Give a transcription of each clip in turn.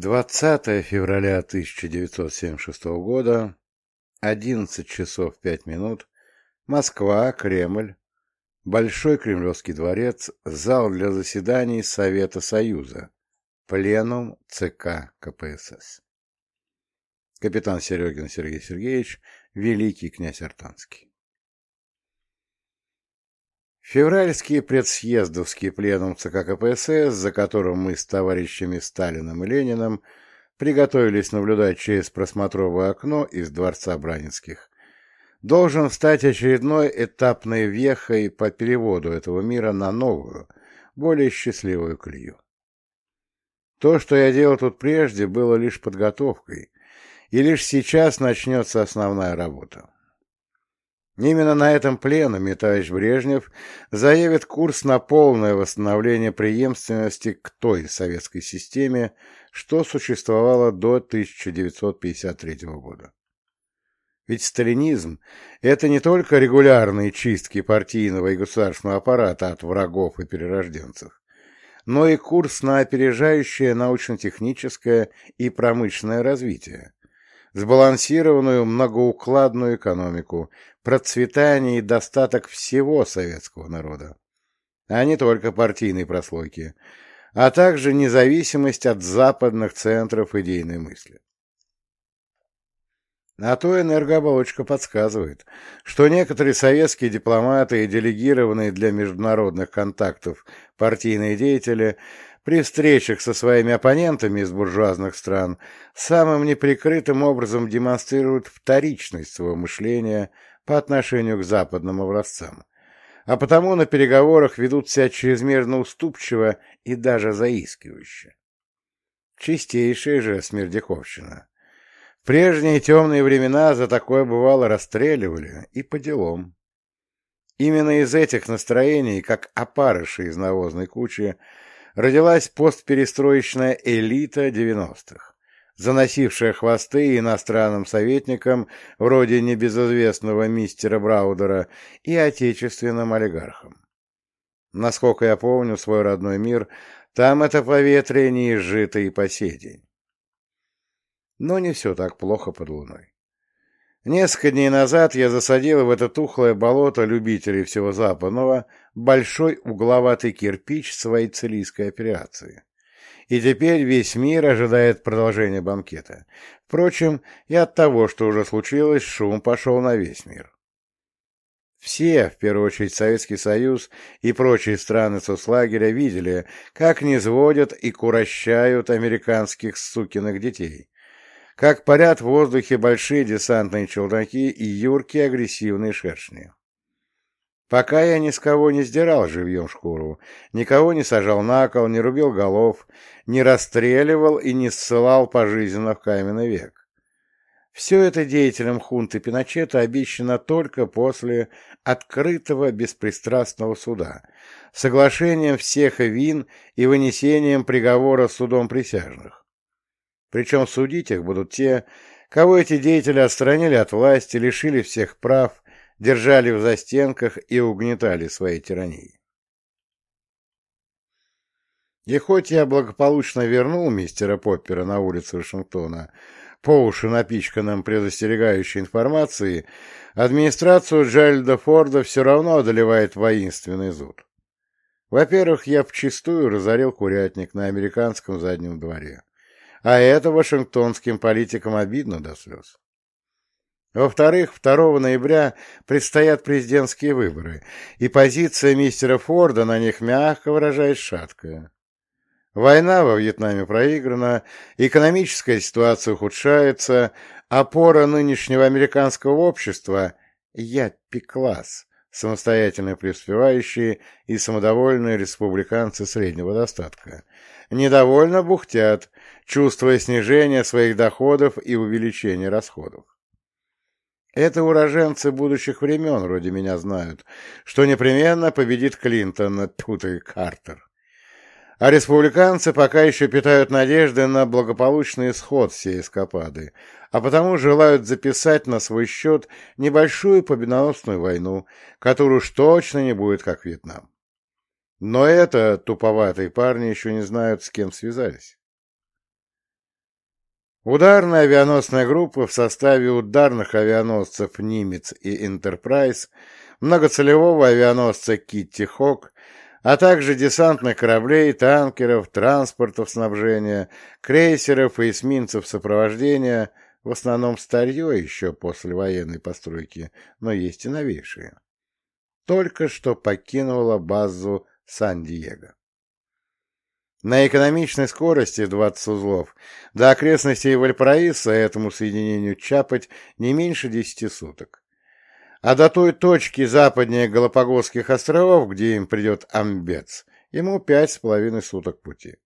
20 февраля 1976 года, 11 часов 5 минут, Москва, Кремль, Большой Кремлевский дворец, зал для заседаний Совета Союза, пленум ЦК КПСС. Капитан Серегин Сергей Сергеевич, великий князь Артанский. Февральский предсъездовский пленум ЦК КПСС, за которым мы с товарищами Сталиным и Лениным приготовились наблюдать через просмотровое окно из Дворца Бранинских, должен стать очередной этапной вехой по переводу этого мира на новую, более счастливую колею. То, что я делал тут прежде, было лишь подготовкой, и лишь сейчас начнется основная работа. Именно на этом пленуме товарищ Брежнев заявит курс на полное восстановление преемственности к той советской системе, что существовала до 1953 года. Ведь сталинизм – это не только регулярные чистки партийного и государственного аппарата от врагов и перерожденцев, но и курс на опережающее научно-техническое и промышленное развитие, сбалансированную многоукладную экономику, процветание и достаток всего советского народа, а не только партийной прослойки, а также независимость от западных центров идейной мысли. А то энергооболочка подсказывает, что некоторые советские дипломаты и делегированные для международных контактов партийные деятели при встречах со своими оппонентами из буржуазных стран самым неприкрытым образом демонстрируют вторичность своего мышления по отношению к западным образцам, а потому на переговорах ведут себя чрезмерно уступчиво и даже заискивающе. Чистейшая же смердяковщина. В прежние темные времена за такое бывало расстреливали, и по делам. Именно из этих настроений, как опарыши из навозной кучи, родилась постперестроечная элита 90-х, заносившая хвосты иностранным советникам вроде небезызвестного мистера Браудера и отечественным олигархам. Насколько я помню свой родной мир, там это поветрие не изжито и по сей день. Но не все так плохо под луной. Несколько дней назад я засадил в это тухлое болото любителей всего западного большой угловатый кирпич своей целийской операции. И теперь весь мир ожидает продолжения банкета. Впрочем, и от того, что уже случилось, шум пошел на весь мир. Все, в первую очередь Советский Союз и прочие страны соцлагеря, видели, как низводят и курощают американских сукиных детей, как парят в воздухе большие десантные челноки и юркие агрессивные шершни. Пока я ни с кого не сдирал живьем шкуру, никого не сажал на кол, не рубил голов, не расстреливал и не ссылал пожизненно в каменный век. Все это деятелям хунты Пиночета обещано только после открытого беспристрастного суда, соглашением всех вин и вынесением приговора судом присяжных. Причем судить их будут те, кого эти деятели отстранили от власти, лишили всех прав, держали в застенках и угнетали своей тиранией. И хоть я благополучно вернул мистера Поппера на улицу Вашингтона, по уши напичканным предостерегающей информацией, администрацию Джайльда Форда все равно одолевает воинственный зуд. Во-первых, я вчистую разорил курятник на американском заднем дворе. А это вашингтонским политикам обидно до слез. Во-вторых, 2 ноября предстоят президентские выборы, и позиция мистера Форда на них, мягко выражаясь, шаткая. Война во Вьетнаме проиграна, экономическая ситуация ухудшается, опора нынешнего американского общества – яппи-класс, самостоятельно преуспевающие и самодовольные республиканцы среднего достатка, недовольно бухтят, чувствуя снижение своих доходов и увеличение расходов. Это уроженцы будущих времен вроде меня знают, что непременно победит Клинтон, тут и Картер. А республиканцы пока еще питают надежды на благополучный исход всей эскапады, а потому желают записать на свой счет небольшую победоносную войну, которую уж точно не будет, как Вьетнам. Но это туповатые парни еще не знают, с кем связались. Ударная авианосная группа в составе ударных авианосцев «Нимец» и «Энтерпрайз», многоцелевого авианосца «Китти Хок», а также десантных кораблей, танкеров, транспортов снабжения, крейсеров и эсминцев сопровождения, в основном старье еще после военной постройки, но есть и новейшие. Только что покинула базу Сан-Диего. На экономичной скорости 20 узлов до окрестностей Вальпараиса этому соединению чапать не меньше 10 суток а до той точки западнее Галапагосских островов, где им придет амбец, ему пять с половиной суток пути.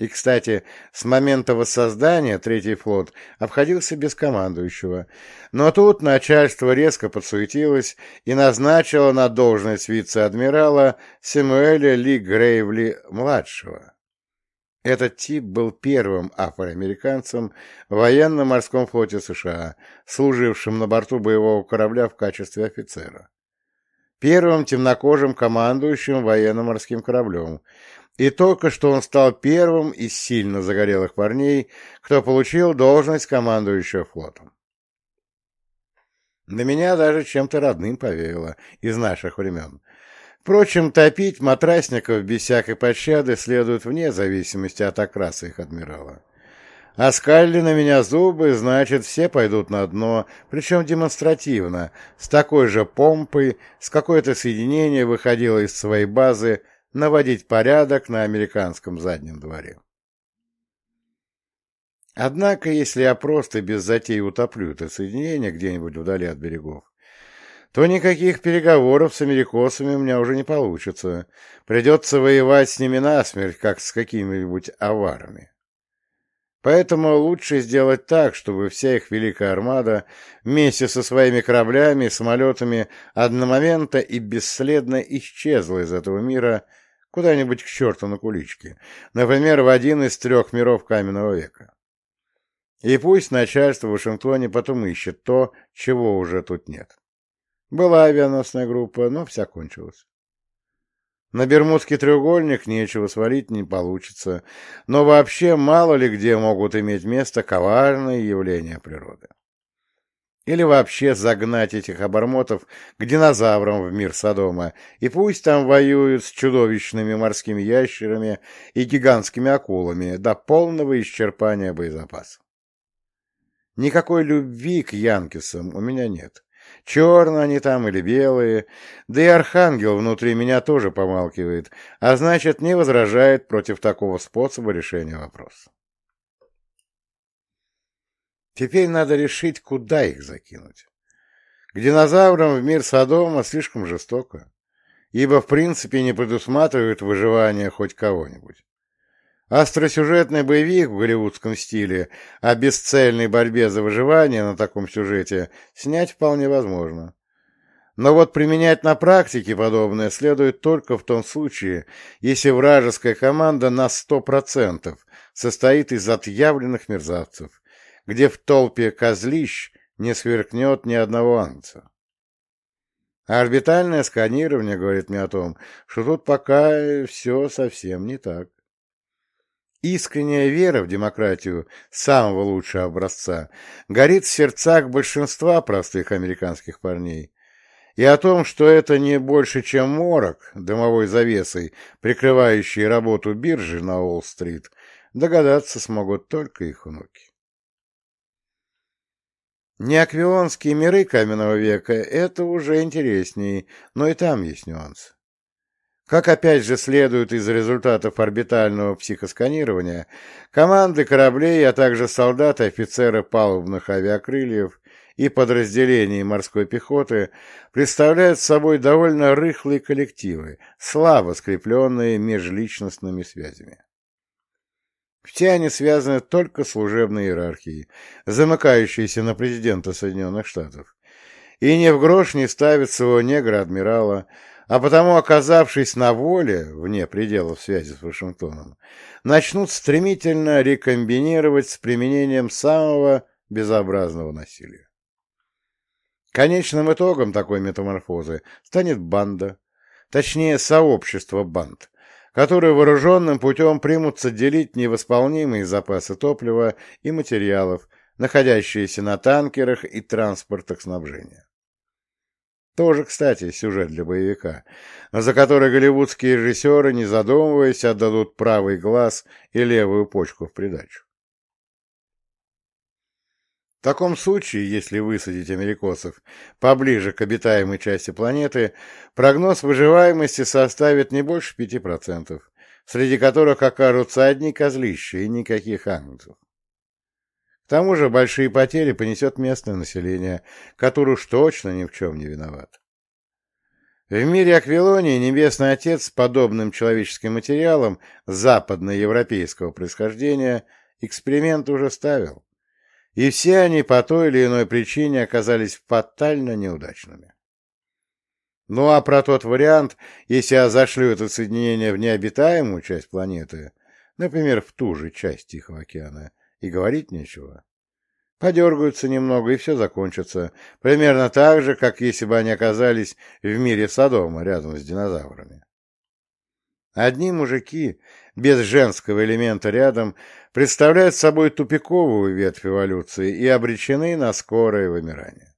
И, кстати, с момента воссоздания Третий флот обходился без командующего, но тут начальство резко подсуетилось и назначило на должность вице-адмирала Сэмуэля Ли Грейвли-младшего. Этот тип был первым афроамериканцем в военно-морском флоте США, служившим на борту боевого корабля в качестве офицера. Первым темнокожим командующим военно-морским кораблем. И только что он стал первым из сильно загорелых парней, кто получил должность командующего флотом. На меня даже чем-то родным повеяло из наших времен. Впрочем, топить матрасников без всякой пощады следует вне зависимости от окраса их адмирала. Оскалили на меня зубы, значит, все пойдут на дно, причем демонстративно, с такой же помпой, с какое-то соединение выходило из своей базы наводить порядок на американском заднем дворе. Однако, если я просто без затей утоплю это соединение где-нибудь вдали от берегов, то никаких переговоров с америкосами у меня уже не получится. Придется воевать с ними насмерть, как с какими-нибудь аварами. Поэтому лучше сделать так, чтобы вся их великая армада вместе со своими кораблями и самолетами одномоментно и бесследно исчезла из этого мира куда-нибудь к черту на куличке, например, в один из трех миров каменного века. И пусть начальство в Вашингтоне потом ищет то, чего уже тут нет. Была авианосная группа, но вся кончилась. На Бермудский треугольник нечего свалить не получится, но вообще мало ли где могут иметь место коварные явления природы. Или вообще загнать этих обормотов к динозаврам в мир Содома, и пусть там воюют с чудовищными морскими ящерами и гигантскими акулами до полного исчерпания боезапаса. Никакой любви к Янкисам у меня нет. Черные они там или белые, да и архангел внутри меня тоже помалкивает, а значит, не возражает против такого способа решения вопроса. Теперь надо решить, куда их закинуть. К динозаврам в мир Содома слишком жестоко, ибо в принципе не предусматривает выживание хоть кого-нибудь. Остросюжетный боевик в голливудском стиле о бесцельной борьбе за выживание на таком сюжете снять вполне возможно. Но вот применять на практике подобное следует только в том случае, если вражеская команда на сто процентов состоит из отъявленных мерзавцев, где в толпе козлищ не сверкнет ни одного ангца. А орбитальное сканирование говорит мне о том, что тут пока все совсем не так. Искренняя вера в демократию самого лучшего образца горит в сердцах большинства простых американских парней. И о том, что это не больше, чем морок, дымовой завесой, прикрывающий работу биржи на Уолл-стрит, догадаться смогут только их внуки. Неаквионские миры каменного века — это уже интереснее, но и там есть нюансы. Как опять же следует из результатов орбитального психосканирования, команды кораблей, а также солдаты, офицеры палубных авиакрыльев и подразделений морской пехоты представляют собой довольно рыхлые коллективы, слабо скрепленные межличностными связями. Все они связаны только служебной иерархией, замыкающейся на президента Соединенных Штатов. И ни в грош не ставит своего негра-адмирала, а потому, оказавшись на воле, вне пределов связи с Вашингтоном, начнут стремительно рекомбинировать с применением самого безобразного насилия. Конечным итогом такой метаморфозы станет банда, точнее сообщество банд, которые вооруженным путем примутся делить невосполнимые запасы топлива и материалов, находящиеся на танкерах и транспортах снабжения. Тоже, кстати, сюжет для боевика, за который голливудские режиссеры, не задумываясь, отдадут правый глаз и левую почку в придачу. В таком случае, если высадить америкосов поближе к обитаемой части планеты, прогноз выживаемости составит не больше 5%, среди которых окажутся одни козлища и никаких ангелов. К тому же большие потери понесет местное население, которое уж точно ни в чем не виноват. В мире Аквилонии Небесный Отец с подобным человеческим материалом западноевропейского происхождения эксперимент уже ставил и все они по той или иной причине оказались фатально неудачными. Ну а про тот вариант, если я зашлю это соединение в необитаемую часть планеты, например, в ту же часть Тихого океана, и говорить нечего. Подергаются немного, и все закончится. Примерно так же, как если бы они оказались в мире Содома рядом с динозаврами. Одни мужики, без женского элемента рядом, представляют собой тупиковую ветвь эволюции и обречены на скорое вымирание.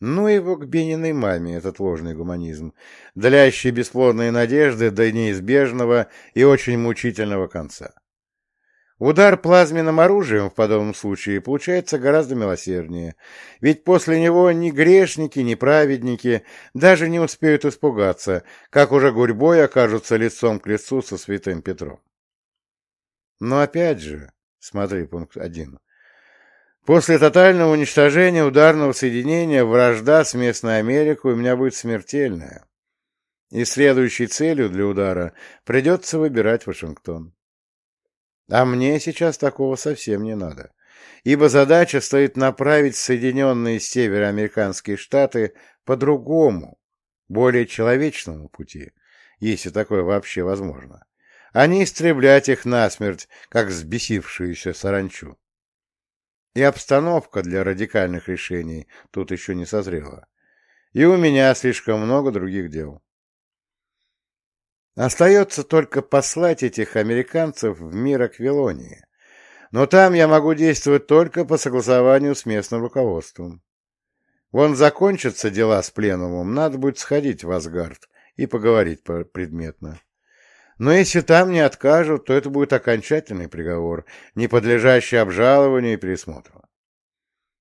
Ну его к Бениной маме, этот ложный гуманизм, длящий бесплодные надежды до неизбежного и очень мучительного конца. Удар плазменным оружием в подобном случае получается гораздо милосерднее, ведь после него ни грешники, ни праведники даже не успеют испугаться, как уже гурьбой окажутся лицом к лицу со святым Петром. Но опять же, смотри пункт один. После тотального уничтожения ударного соединения вражда с местной Америкой у меня будет смертельная. И следующей целью для удара придется выбирать Вашингтон. А мне сейчас такого совсем не надо, ибо задача стоит направить Соединенные Североамериканские Штаты по другому, более человечному пути, если такое вообще возможно, а не истреблять их насмерть, как взбесившуюся саранчу. И обстановка для радикальных решений тут еще не созрела. И у меня слишком много других дел. Остается только послать этих американцев в мир Аквилонии. Но там я могу действовать только по согласованию с местным руководством. Вон закончатся дела с пленумом, надо будет сходить в Асгард и поговорить предметно. Но если там не откажут, то это будет окончательный приговор, не подлежащий обжалованию и пересмотру.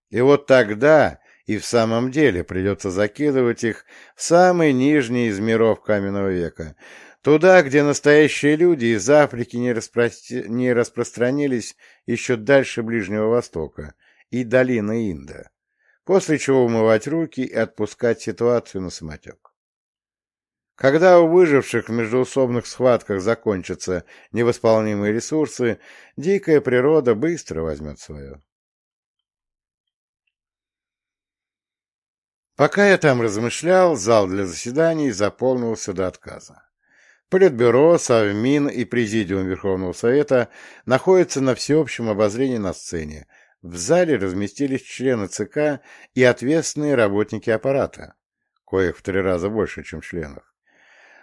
И вот тогда и в самом деле придется закидывать их в самый нижний из миров каменного века, Туда, где настоящие люди из Африки не, распро... не распространились еще дальше Ближнего Востока и долины Инда, после чего умывать руки и отпускать ситуацию на самотек. Когда у выживших в междуусобных схватках закончатся невосполнимые ресурсы, дикая природа быстро возьмет свое. Пока я там размышлял, зал для заседаний заполнился до отказа. Политбюро, Совмин и Президиум Верховного Совета находятся на всеобщем обозрении на сцене. В зале разместились члены ЦК и ответственные работники аппарата, коих в три раза больше, чем членов.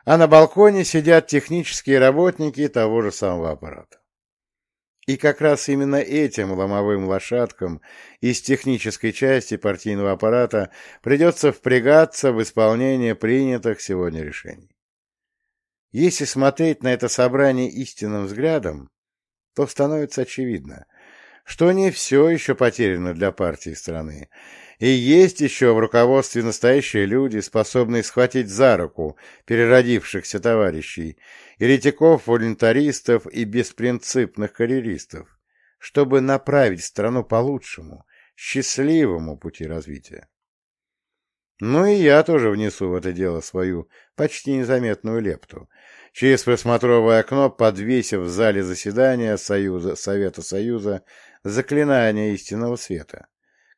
А на балконе сидят технические работники того же самого аппарата. И как раз именно этим ломовым лошадкам из технической части партийного аппарата придется впрягаться в исполнение принятых сегодня решений. Если смотреть на это собрание истинным взглядом, то становится очевидно, что не все еще потеряно для партии страны, и есть еще в руководстве настоящие люди, способные схватить за руку переродившихся товарищей, еретиков-волюнтаристов и беспринципных карьеристов, чтобы направить страну по лучшему, счастливому пути развития. Ну и я тоже внесу в это дело свою почти незаметную лепту, через просмотровое окно подвесив в зале заседания Союза, Совета Союза заклинание истинного света,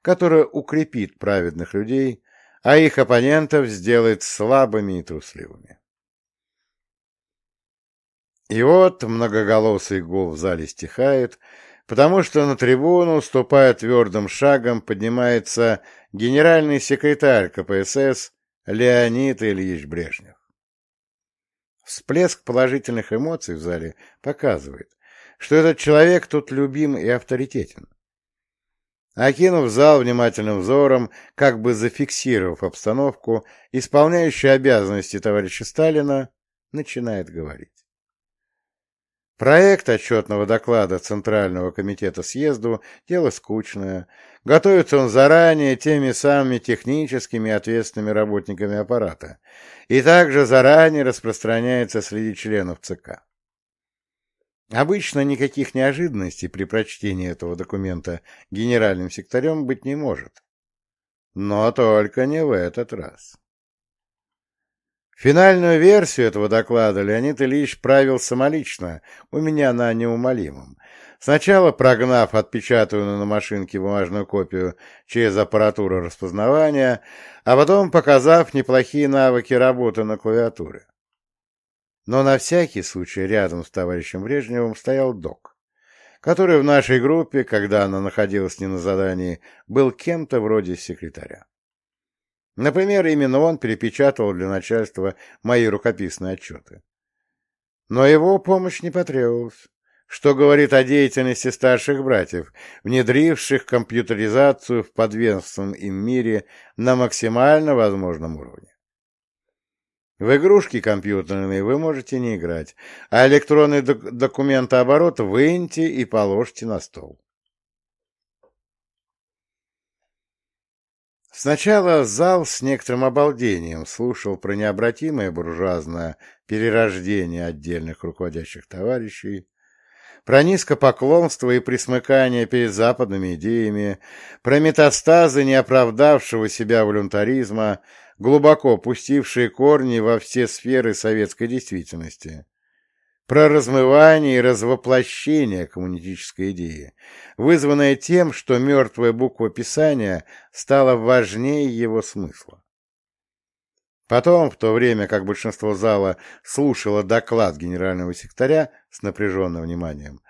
которое укрепит праведных людей, а их оппонентов сделает слабыми и трусливыми. И вот многоголосый гул в зале стихает, потому что на трибуну, ступая твердым шагом, поднимается генеральный секретарь КПСС Леонид Ильич Брежнев. Всплеск положительных эмоций в зале показывает, что этот человек тут любим и авторитетен. Окинув зал внимательным взором, как бы зафиксировав обстановку, исполняющий обязанности товарища Сталина начинает говорить. Проект отчетного доклада Центрального комитета съезду – дело скучное. Готовится он заранее теми самыми техническими ответственными работниками аппарата и также заранее распространяется среди членов ЦК. Обычно никаких неожиданностей при прочтении этого документа генеральным секретарем быть не может. Но только не в этот раз. Финальную версию этого доклада Леонид Ильич правил самолично, у меня на неумолимом. Сначала прогнав отпечатанную на машинке бумажную копию через аппаратуру распознавания, а потом показав неплохие навыки работы на клавиатуре. Но на всякий случай рядом с товарищем Брежневым стоял док, который в нашей группе, когда она находилась не на задании, был кем-то вроде секретаря. Например, именно он перепечатывал для начальства мои рукописные отчеты. Но его помощь не потребовалась, что говорит о деятельности старших братьев, внедривших компьютеризацию в подвенственном им мире на максимально возможном уровне. В игрушки компьютерные вы можете не играть, а электронный док документооборот выньте и положьте на стол. Сначала зал с некоторым обалдением слушал про необратимое буржуазное перерождение отдельных руководящих товарищей, про низкопоклонство и присмыкание перед западными идеями, про метастазы неоправдавшего себя волюнтаризма, глубоко пустившие корни во все сферы советской действительности, про размывание и развоплощение коммунистической идеи, вызванное тем, что мертвая буква Писания стала важнее его смысла. Потом, в то время как большинство зала слушало доклад генерального секретаря с напряженным вниманием,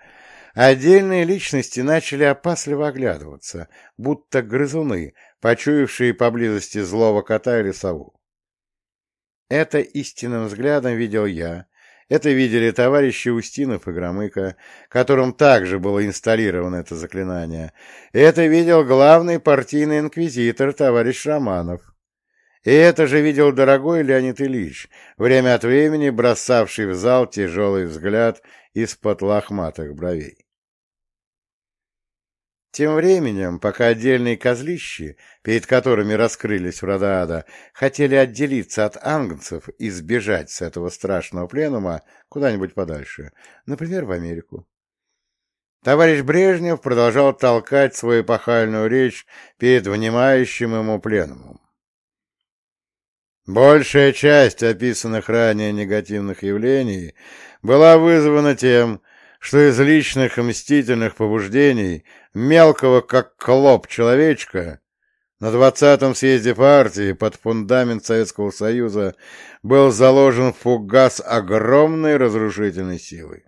отдельные личности начали опасливо оглядываться, будто грызуны, почуявшие поблизости злого кота или сову. Это истинным взглядом видел я, это видели товарищи Устинов и Громыко, которым также было инсталлировано это заклинание. Это видел главный партийный инквизитор товарищ Романов. И это же видел дорогой Леонид Ильич, время от времени бросавший в зал тяжелый взгляд из-под лохматых бровей. Тем временем, пока отдельные козлищи, перед которыми раскрылись врата ада, хотели отделиться от ангнцев и сбежать с этого страшного пленума куда-нибудь подальше, например, в Америку. Товарищ Брежнев продолжал толкать свою эпохальную речь перед внимающим ему пленумом. Большая часть описанных ранее негативных явлений была вызвана тем, что из личных мстительных побуждений мелкого, как клоп человечка, на двадцатом съезде партии под фундамент Советского Союза был заложен фугас огромной разрушительной силы.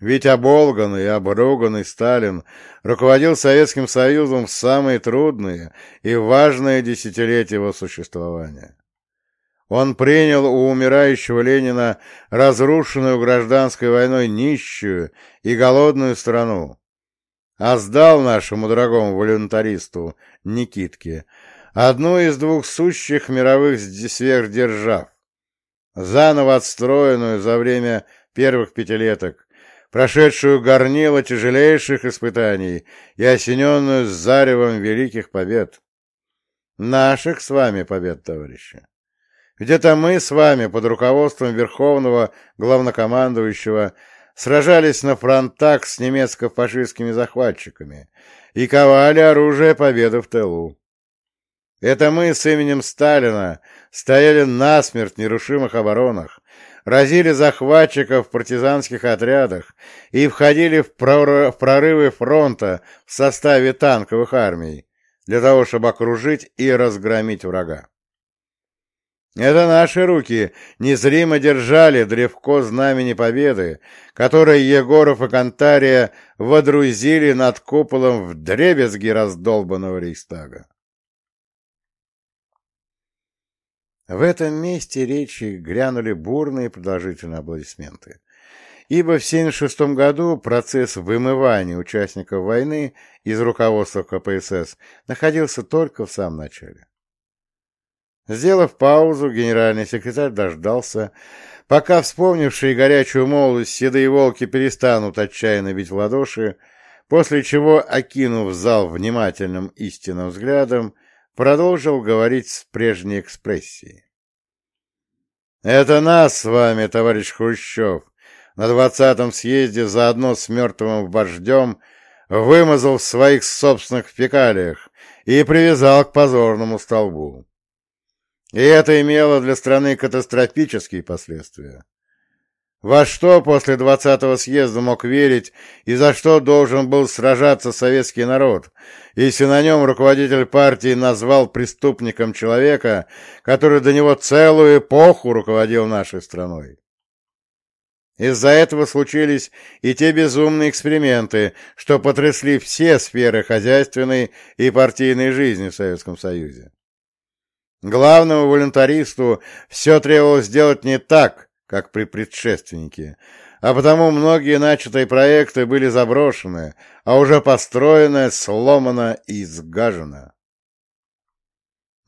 Ведь оболганный и обруганный Сталин руководил Советским Союзом в самые трудные и важные десятилетия его существования. Он принял у умирающего Ленина разрушенную гражданской войной нищую и голодную страну, а сдал нашему дорогому волюнтаристу Никитке одну из двух сущих мировых сверхдержав, заново отстроенную за время первых пятилеток, прошедшую горнило тяжелейших испытаний и осененную заревом великих побед. Наших с вами побед, товарищи. Это мы с вами под руководством Верховного Главнокомандующего сражались на фронтах с немецко-фашистскими захватчиками и ковали оружие победы в тылу. Это мы с именем Сталина стояли насмерть в нерушимых оборонах, разили захватчиков в партизанских отрядах и входили в прорывы фронта в составе танковых армий для того, чтобы окружить и разгромить врага. Это наши руки незримо держали древко знамени победы, которое Егоров и Кантария водрузили над куполом в дребезги раздолбанного Рейхстага. В этом месте речи грянули бурные продолжительные аплодисменты, ибо в 1976 году процесс вымывания участников войны из руководства КПСС находился только в самом начале. Сделав паузу, генеральный секретарь дождался, пока вспомнившие горячую молодость седые волки перестанут отчаянно бить в ладоши, после чего, окинув зал внимательным истинным взглядом, продолжил говорить с прежней экспрессией. «Это нас с вами, товарищ Хрущев, на двадцатом съезде заодно с мертвым вождем вымазал в своих собственных фекалиях и привязал к позорному столбу. И это имело для страны катастрофические последствия. Во что после двадцатого съезда мог верить и за что должен был сражаться советский народ, если на нем руководитель партии назвал преступником человека, который до него целую эпоху руководил нашей страной? Из-за этого случились и те безумные эксперименты, что потрясли все сферы хозяйственной и партийной жизни в Советском Союзе. Главному волонтаристу все требовалось сделать не так, как при предшественнике, а потому многие начатые проекты были заброшены, а уже построенное сломано и сгажено.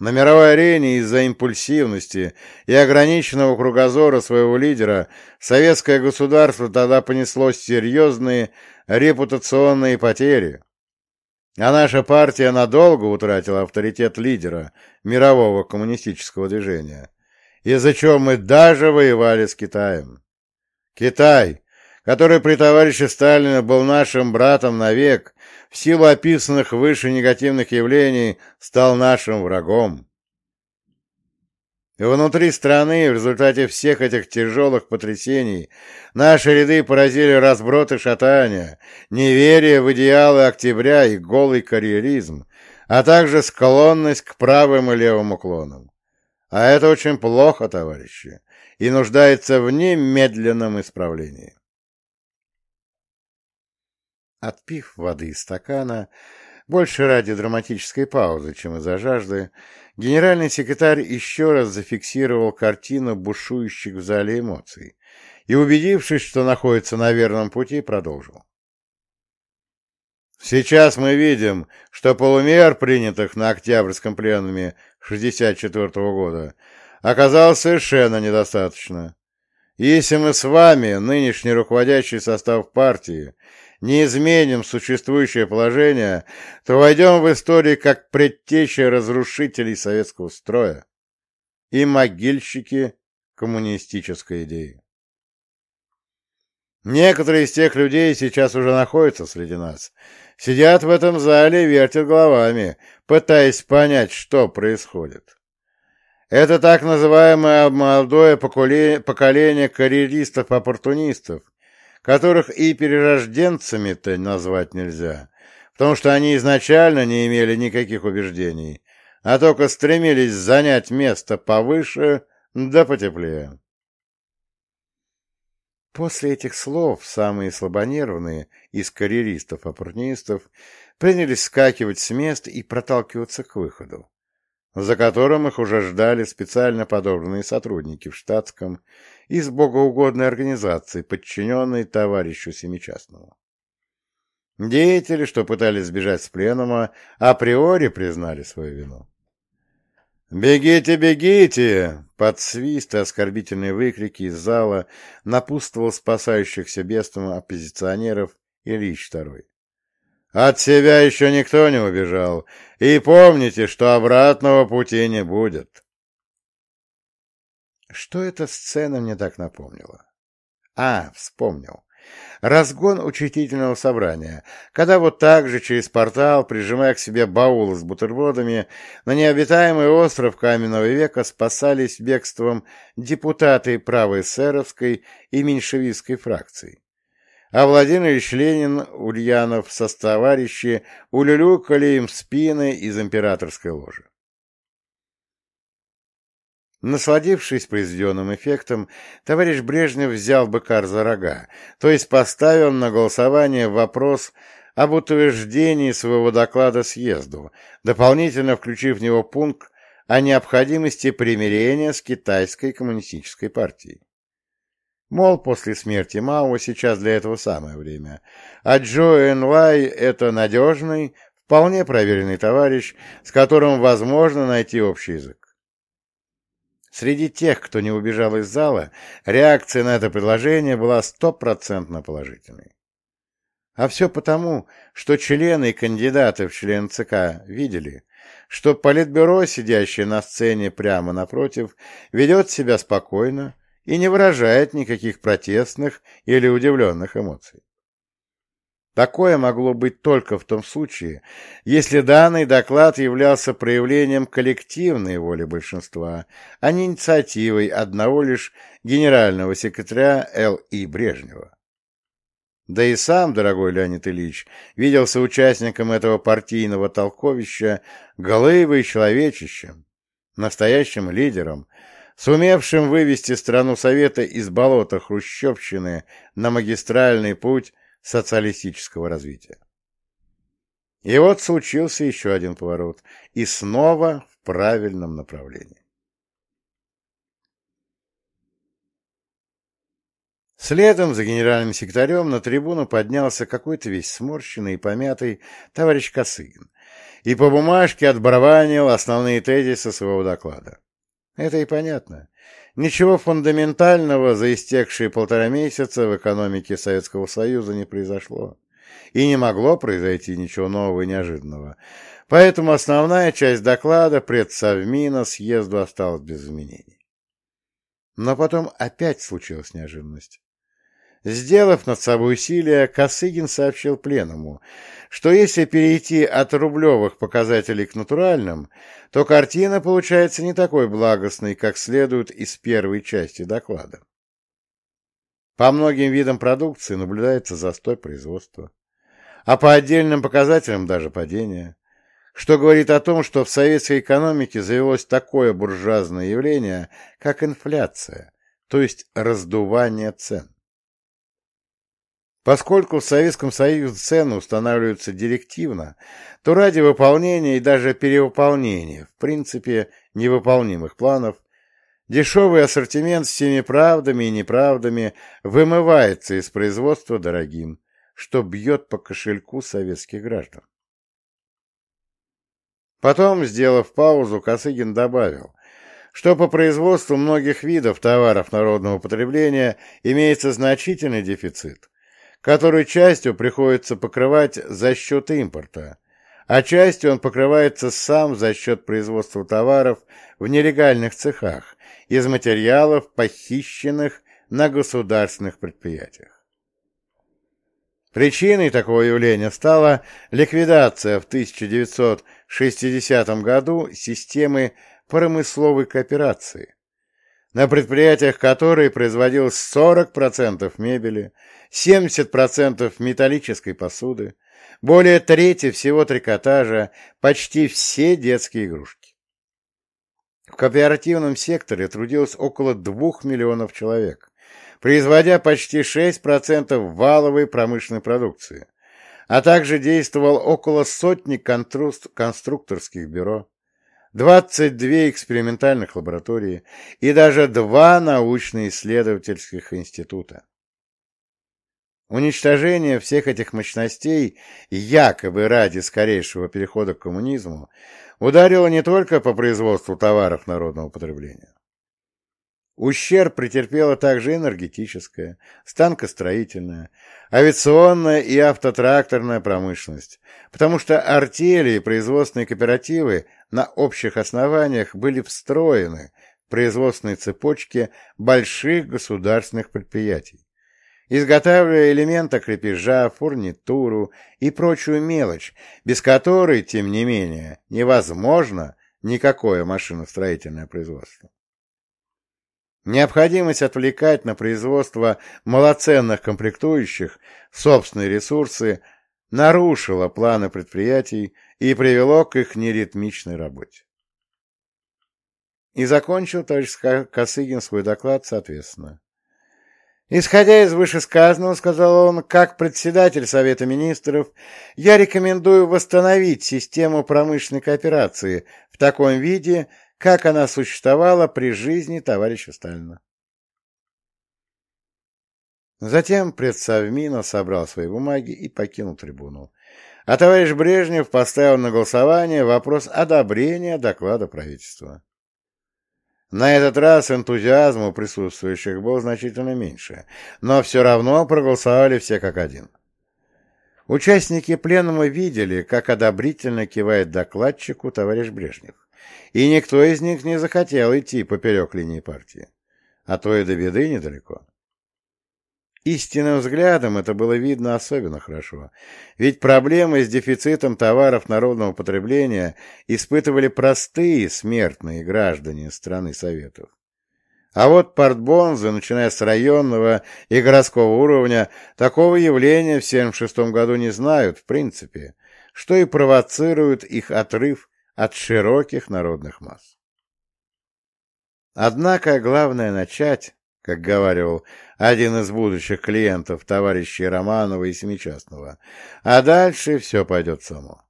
На мировой арене из-за импульсивности и ограниченного кругозора своего лидера советское государство тогда понесло серьезные репутационные потери, а наша партия надолго утратила авторитет лидера мирового коммунистического движения, из-за чего мы даже воевали с Китаем. Китай, который при товарище Сталина был нашим братом навек, в силу описанных выше негативных явлений стал нашим врагом. Внутри страны в результате всех этих тяжелых потрясений наши ряды поразили разброд и шатания, неверие в идеалы октября и голый карьеризм, а также склонность к правым и левым уклонам. А это очень плохо, товарищи, и нуждается в немедленном исправлении. Отпив воды из стакана, больше ради драматической паузы, чем из-за жажды, генеральный секретарь еще раз зафиксировал картину бушующих в зале эмоций и, убедившись, что находится на верном пути, продолжил. Сейчас мы видим, что полумер, принятых на Октябрьском пленуме 64 -го года, оказалось совершенно недостаточно. Если мы с вами, нынешний руководящий состав партии, не изменим существующее положение, то войдем в историю как предтеча разрушителей советского строя и могильщики коммунистической идеи. Некоторые из тех людей сейчас уже находятся среди нас, Сидят в этом зале и вертят головами, пытаясь понять, что происходит. Это так называемое молодое поколение карьеристов-оппортунистов, которых и перерожденцами-то назвать нельзя, потому что они изначально не имели никаких убеждений, а только стремились занять место повыше да потеплее. После этих слов самые слабонервные из карьеристов-оппортунистов принялись скакивать с мест и проталкиваться к выходу, за которым их уже ждали специально подобранные сотрудники в штатском из богоугодной организации, подчиненной товарищу Семичастному. Деятели, что пытались сбежать с пленума, априори признали свою вину. «Бегите, бегите!» Под свист и оскорбительные выкрики из зала напутствовал спасающихся бедствием оппозиционеров Ильич II. «От себя еще никто не убежал, и помните, что обратного пути не будет». Что эта сцена мне так напомнила? А, вспомнил. Разгон учредительного собрания, когда вот так же через портал, прижимая к себе баулы с бутербродами, на необитаемый остров каменного века спасались бегством депутаты правой эсеровской и меньшевистской фракций. А Владимир Ильич Ленин, Ульянов со товарищи улюлюкали им спины из императорской ложи. Насладившись произведенным эффектом, товарищ Брежнев взял быка за рога, то есть поставил на голосование вопрос об утверждении своего доклада съезду, дополнительно включив в него пункт о необходимости примирения с китайской коммунистической партией. Мол, после смерти Мао сейчас для этого самое время, а Джо Энлай — это надежный, вполне проверенный товарищ, с которым возможно найти общий язык. Среди тех, кто не убежал из зала, реакция на это предложение была стопроцентно положительной. А все потому, что члены и кандидаты в член ЦК видели, что Политбюро, сидящее на сцене прямо напротив, ведет себя спокойно и не выражает никаких протестных или удивленных эмоций. Такое могло быть только в том случае, если данный доклад являлся проявлением коллективной воли большинства, а не инициативой одного лишь генерального секретаря Л.И. Брежнева. Да и сам, дорогой Леонид Ильич, виделся участником этого партийного толковища голым и человечищем, настоящим лидером, сумевшим вывести страну Совета из болота хрущевщины на магистральный путь социалистического развития. И вот случился еще один поворот, и снова в правильном направлении. Следом за генеральным секретарем на трибуну поднялся какой-то весь сморщенный и помятый товарищ Косыгин и по бумажке отбарабанил основные тезисы своего доклада. Это и понятно. Ничего фундаментального за истекшие полтора месяца в экономике Советского Союза не произошло. И не могло произойти ничего нового и неожиданного. Поэтому основная часть доклада предсовмина съезду осталась без изменений. Но потом опять случилась неожиданность. Сделав над собой усилия, Косыгин сообщил пленному, что если перейти от рублевых показателей к натуральным, то картина получается не такой благостной, как следует из первой части доклада. По многим видам продукции наблюдается застой производства, а по отдельным показателям даже падение, что говорит о том, что в советской экономике завелось такое буржуазное явление, как инфляция, то есть раздувание цен. Поскольку в Советском Союзе цены устанавливаются директивно, то ради выполнения и даже перевыполнения, в принципе, невыполнимых планов, дешевый ассортимент с всеми правдами и неправдами вымывается из производства дорогим, что бьет по кошельку советских граждан. Потом, сделав паузу, Косыгин добавил, что по производству многих видов товаров народного потребления имеется значительный дефицит, который частью приходится покрывать за счет импорта, а частью он покрывается сам за счет производства товаров в нелегальных цехах из материалов, похищенных на государственных предприятиях. Причиной такого явления стала ликвидация в 1960 году системы промысловой кооперации, на предприятиях которой производилось 40% мебели, 70% металлической посуды, более трети всего трикотажа, почти все детские игрушки. В кооперативном секторе трудилось около 2 миллионов человек, производя почти 6% валовой промышленной продукции, а также действовал около сотни конструкторских бюро, 22 экспериментальных лаборатории и даже два научно-исследовательских института. Уничтожение всех этих мощностей, якобы ради скорейшего перехода к коммунизму, ударило не только по производству товаров народного потребления. Ущерб претерпела также энергетическая, станкостроительная, авиационная и автотракторная промышленность, потому что артели и производственные кооперативы на общих основаниях были встроены в производственные цепочки больших государственных предприятий изготавливая элементы крепежа, фурнитуру и прочую мелочь, без которой, тем не менее, невозможно никакое машиностроительное производство. Необходимость отвлекать на производство малоценных комплектующих собственные ресурсы нарушила планы предприятий и привело к их неритмичной работе. И закончил товарищ Косыгин свой доклад соответственно. Исходя из вышесказанного, сказал он, как председатель Совета Министров, я рекомендую восстановить систему промышленной кооперации в таком виде, как она существовала при жизни товарища Сталина. Затем предсовмина собрал свои бумаги и покинул трибуну. А товарищ Брежнев поставил на голосование вопрос одобрения доклада правительства. На этот раз энтузиазм у присутствующих был значительно меньше, но все равно проголосовали все как один. Участники пленума видели, как одобрительно кивает докладчику товарищ Брежнев, и никто из них не захотел идти поперек линии партии, а то и до беды недалеко. Истинным взглядом это было видно особенно хорошо, ведь проблемы с дефицитом товаров народного потребления испытывали простые смертные граждане страны Советов. А вот портбонзы, начиная с районного и городского уровня, такого явления в 1976 году не знают в принципе, что и провоцирует их отрыв от широких народных масс. Однако главное начать как говаривал один из будущих клиентов товарищей Романова и Семичастного, а дальше все пойдет само.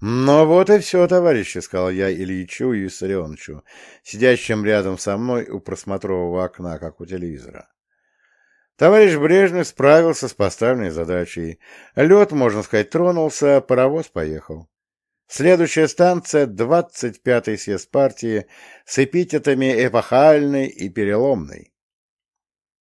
«Ну вот и все, товарищи», — сказал я Ильичу и Виссарионовичу, сидящим рядом со мной у просмотрового окна, как у телевизора. Товарищ Брежнев справился с поставленной задачей. Лед, можно сказать, тронулся, паровоз поехал. Следующая станция — 25-й съезд партии с эпитетами эпохальной и переломной.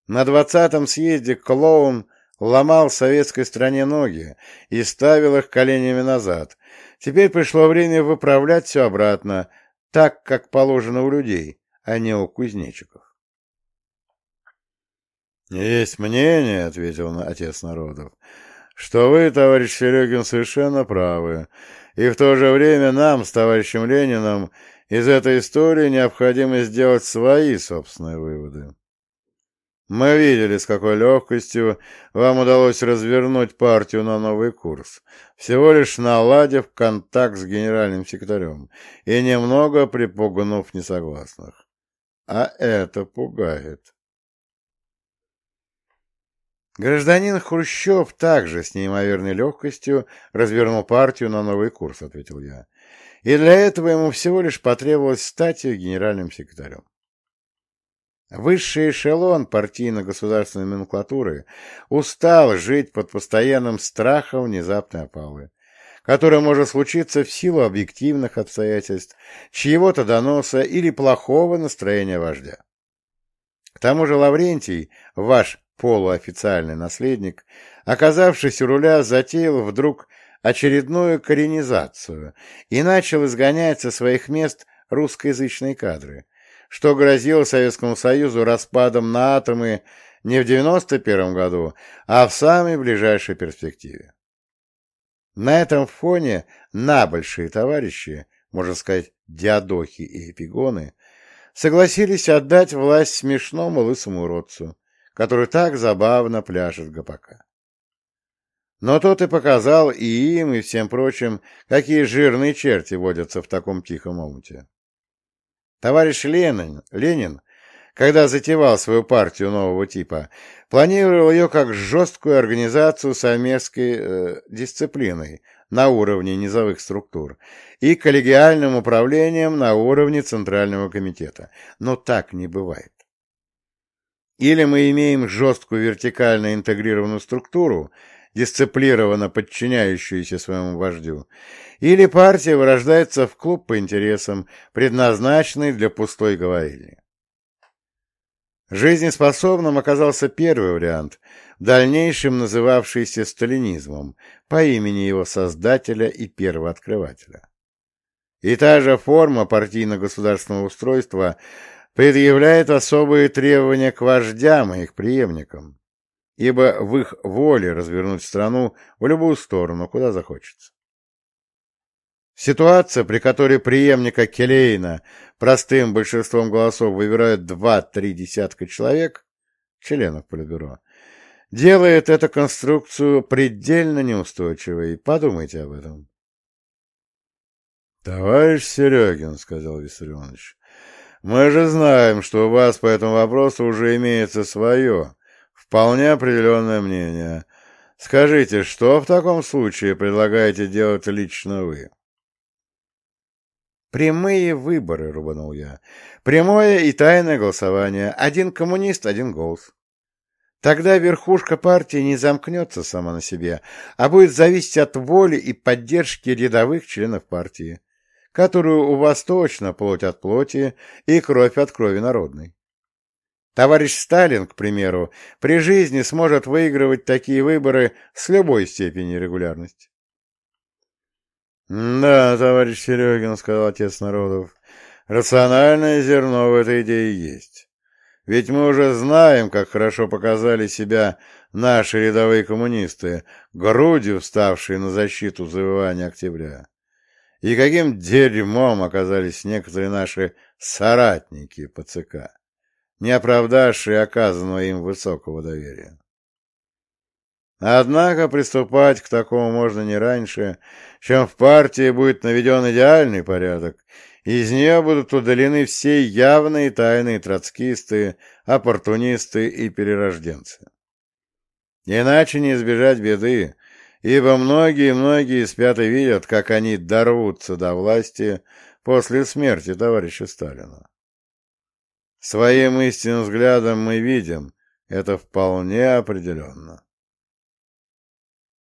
На 20-м съезде клоун ломал советской стране ноги и ставил их коленями назад. Теперь пришло время выправлять все обратно, так, как положено у людей, а не у кузнечиков. «Есть мнение, — ответил отец народов, — что вы, товарищ Серегин, совершенно правы. И в то же время нам с товарищем Лениным из этой истории необходимо сделать свои собственные выводы. Мы видели, с какой легкостью вам удалось развернуть партию на новый курс, всего лишь наладив контакт с генеральным секретарем и немного припугнув несогласных. А это пугает. Гражданин Хрущев также с неимоверной легкостью развернул партию на новый курс, ответил я. И для этого ему всего лишь потребовалось стать ее генеральным секретарем. Высший эшелон партийно-государственной номенклатуры устал жить под постоянным страхом внезапной опалы, которая может случиться в силу объективных обстоятельств, чьего-то доноса или плохого настроения вождя. Тому же Лаврентий, ваш полуофициальный наследник, оказавшись у руля, затеял вдруг очередную коренизацию и начал изгонять со своих мест русскоязычные кадры, что грозило Советскому Союзу распадом на атомы не в 91 году, а в самой ближайшей перспективе. На этом фоне набольшие товарищи, можно сказать, диадохи и эпигоны, согласились отдать власть смешному лысому уродцу, который так забавно пляшет ГПК. Но тот и показал и им, и всем прочим, какие жирные черти водятся в таком тихом омуте. Товарищ Ленин, Ленин, когда затевал свою партию нового типа, планировал ее как жесткую организацию совместной э, дисциплиной на уровне низовых структур и коллегиальным управлением на уровне Центрального комитета. Но так не бывает. Или мы имеем жесткую вертикально интегрированную структуру, дисциплированно подчиняющуюся своему вождю, или партия вырождается в клуб по интересам, предназначенный для пустой говорильни. Жизнеспособным оказался первый вариант, в дальнейшем называвшийся сталинизмом, по имени его создателя и первооткрывателя. И та же форма партийно-государственного устройства предъявляет особые требования к вождям и их преемникам, ибо в их воле развернуть страну в любую сторону, куда захочется. Ситуация, при которой преемника Келейна простым большинством голосов выбирают два-три десятка человек, членов Политбюро, делает эту конструкцию предельно неустойчивой. Подумайте об этом. — Товарищ Серегин, — сказал Виссарионович, мы же знаем, что у вас по этому вопросу уже имеется свое, вполне определенное мнение. Скажите, что в таком случае предлагаете делать лично вы? Прямые выборы, рубанул я. Прямое и тайное голосование. Один коммунист, один голос. Тогда верхушка партии не замкнется сама на себе, а будет зависеть от воли и поддержки рядовых членов партии, которую у вас точно плоть от плоти и кровь от крови народной. Товарищ Сталин, к примеру, при жизни сможет выигрывать такие выборы с любой степенью регулярности. «Да, товарищ Серегин, — сказал отец народов, — рациональное зерно в этой идее есть. Ведь мы уже знаем, как хорошо показали себя наши рядовые коммунисты, грудью вставшие на защиту завоевания октября. И каким дерьмом оказались некоторые наши соратники по ЦК не оправдавшие оказанного им высокого доверия. Однако приступать к такому можно не раньше, чем в партии будет наведен идеальный порядок, из нее будут удалены все явные тайные троцкисты, оппортунисты и перерожденцы. Иначе не избежать беды, ибо многие-многие спят и видят, как они дорвутся до власти после смерти товарища Сталина. Своим истинным взглядом мы видим это вполне определенно.